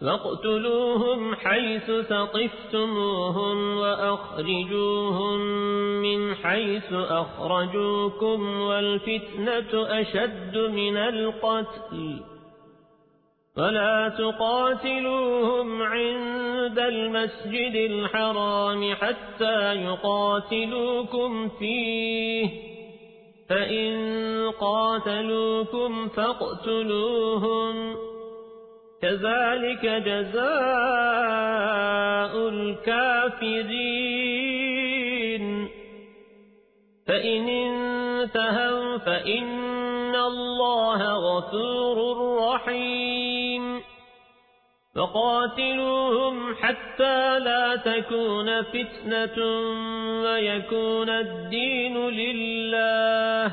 فاقتلوهم حيث ثقفتموهم وأخرجوهم من حيث أخرجوكم والفتنة أشد من القتل. فلا تقاتلوهم عند المسجد الحرام حتى يقاتلوكم فيه. فإن قاتلوكم فاقتلوهم. كذلك جزاء الكافرين. فإن انتهوا فإن الله غفور رحيم. فقاتلوهم حتى لا تكون فتنة ويكون الدين لله.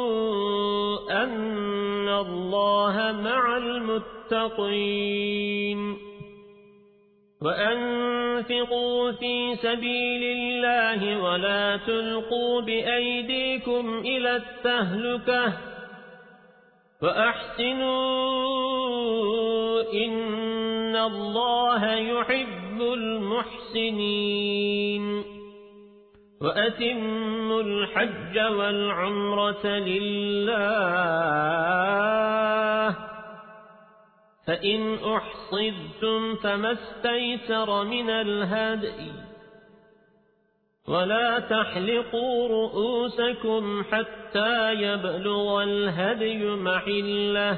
أن الله مع المتقين. وأنفقوا في سبيل الله ولا تلقوا بأيديكم إلى التهلكة. وأحسنوا إن الله يحب المحسنين. وأتموا الحج والعمرة لله. فإن أحصدتم فما استيسر من الهدي. ولا تحلقوا رؤوسكم حتى يبلغ الهدي محله.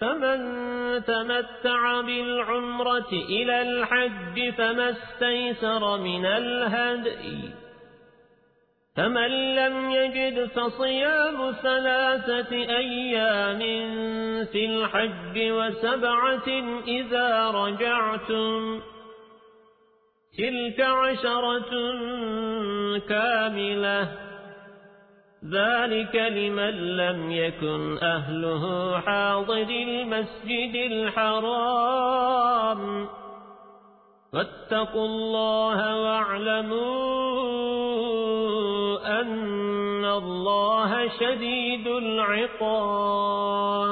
فمن تمتع بالعمرة إلى الحج فما استيسر من الهدي. فمن لم يجد فصيام ثلاثة أيام في الحج وسبعة إذا رجعتم. تلك عشرة كاملة. ذلك لمن لم يكن أهله حاضر المسجد الحرام فاتقوا الله واعلموا أن الله شديد العقاب